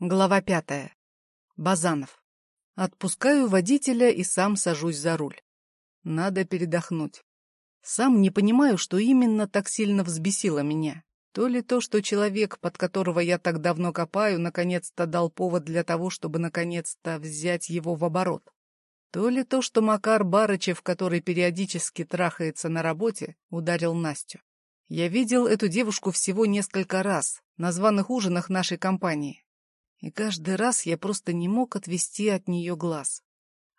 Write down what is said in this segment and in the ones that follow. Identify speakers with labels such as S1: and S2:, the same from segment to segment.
S1: Глава пятая. Базанов. Отпускаю водителя и сам сажусь за руль. Надо передохнуть. Сам не понимаю, что именно так сильно взбесило меня. То ли то, что человек, под которого я так давно копаю, наконец-то дал повод для того, чтобы наконец-то взять его в оборот. То ли то, что Макар Барычев, который периодически трахается на работе, ударил Настю. Я видел эту девушку всего несколько раз на званых ужинах нашей компании. И каждый раз я просто не мог отвести от нее глаз.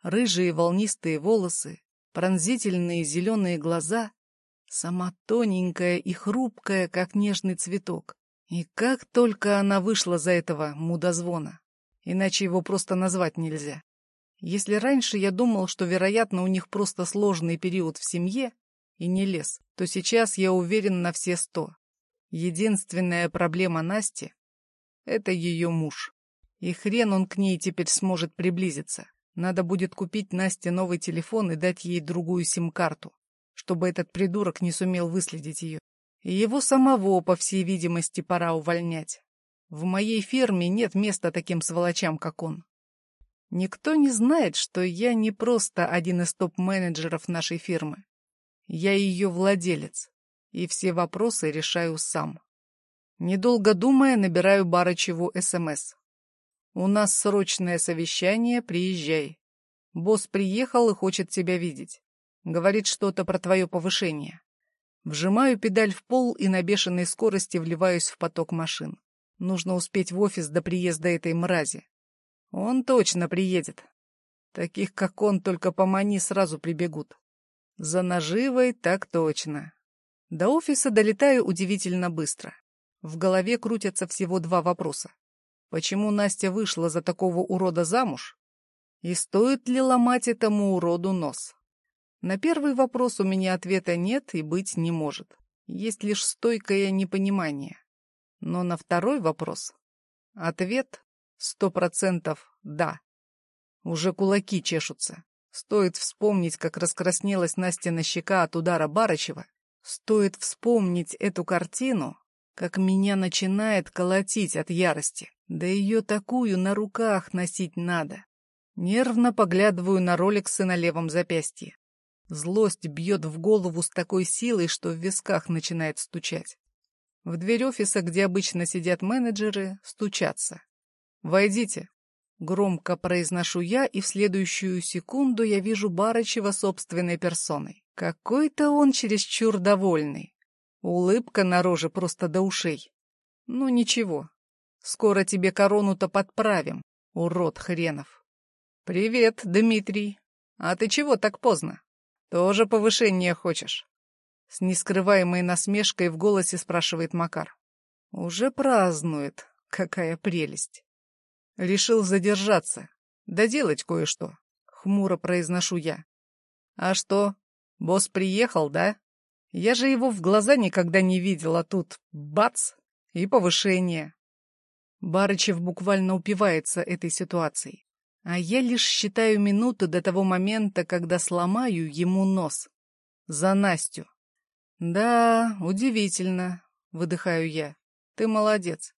S1: Рыжие волнистые волосы, пронзительные зеленые глаза Сама тоненькая и хрупкая, как нежный цветок. И как только она вышла за этого мудозвона. Иначе его просто назвать нельзя. Если раньше я думал, что, вероятно, у них просто сложный период в семье и не лез, то сейчас я уверен на все сто. Единственная проблема Насти — это ее муж. И хрен он к ней теперь сможет приблизиться. Надо будет купить Насте новый телефон и дать ей другую сим-карту чтобы этот придурок не сумел выследить ее. И его самого, по всей видимости, пора увольнять. В моей фирме нет места таким сволочам, как он. Никто не знает, что я не просто один из топ-менеджеров нашей фирмы. Я ее владелец, и все вопросы решаю сам. Недолго думая, набираю Барычеву СМС. «У нас срочное совещание, приезжай. Босс приехал и хочет тебя видеть. Говорит что-то про твое повышение. Вжимаю педаль в пол и на бешеной скорости вливаюсь в поток машин. Нужно успеть в офис до приезда этой мрази. Он точно приедет. Таких, как он, только помани сразу прибегут. За наживой так точно. До офиса долетаю удивительно быстро. В голове крутятся всего два вопроса. Почему Настя вышла за такого урода замуж? И стоит ли ломать этому уроду нос? На первый вопрос у меня ответа нет и быть не может. Есть лишь стойкое непонимание. Но на второй вопрос ответ сто процентов «да». Уже кулаки чешутся. Стоит вспомнить, как раскраснелась Настя на щека от удара Барычева. Стоит вспомнить эту картину, как меня начинает колотить от ярости. Да ее такую на руках носить надо. Нервно поглядываю на роликсы на левом запястье. Злость бьет в голову с такой силой, что в висках начинает стучать. В дверь офиса, где обычно сидят менеджеры, стучатся. «Войдите!» Громко произношу я, и в следующую секунду я вижу Барычева собственной персоной. Какой-то он чересчур довольный. Улыбка на роже просто до ушей. Ну ничего, скоро тебе корону-то подправим, урод хренов. «Привет, Дмитрий. А ты чего так поздно?» «Тоже повышение хочешь?» С нескрываемой насмешкой в голосе спрашивает Макар. «Уже празднует. Какая прелесть!» Решил задержаться, доделать кое-что. Хмуро произношу я. «А что, босс приехал, да? Я же его в глаза никогда не видел, а тут бац и повышение». Барычев буквально упивается этой ситуацией. А я лишь считаю минуты до того момента, когда сломаю ему нос. За Настю. Да, удивительно, выдыхаю я. Ты молодец.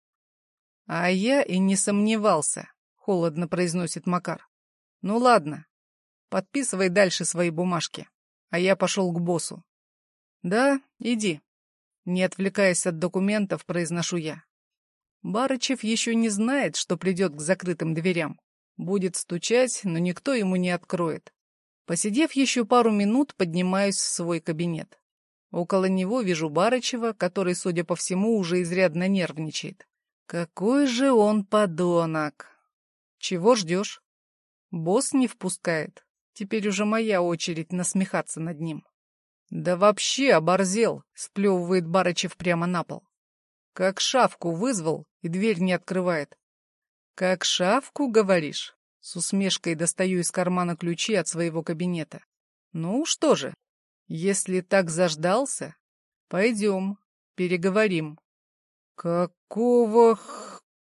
S1: А я и не сомневался, холодно произносит Макар. Ну ладно, подписывай дальше свои бумажки. А я пошел к боссу. Да, иди. Не отвлекаясь от документов, произношу я. Барычев еще не знает, что придет к закрытым дверям. Будет стучать, но никто ему не откроет. Посидев еще пару минут, поднимаюсь в свой кабинет. Около него вижу Барычева, который, судя по всему, уже изрядно нервничает. Какой же он подонок! Чего ждешь? Босс не впускает. Теперь уже моя очередь насмехаться над ним. Да вообще оборзел, сплевывает Барычев прямо на пол. Как шавку вызвал, и дверь не открывает. «Как шавку, говоришь?» С усмешкой достаю из кармана ключи от своего кабинета. «Ну что же, если так заждался, пойдем, переговорим». «Какого х...»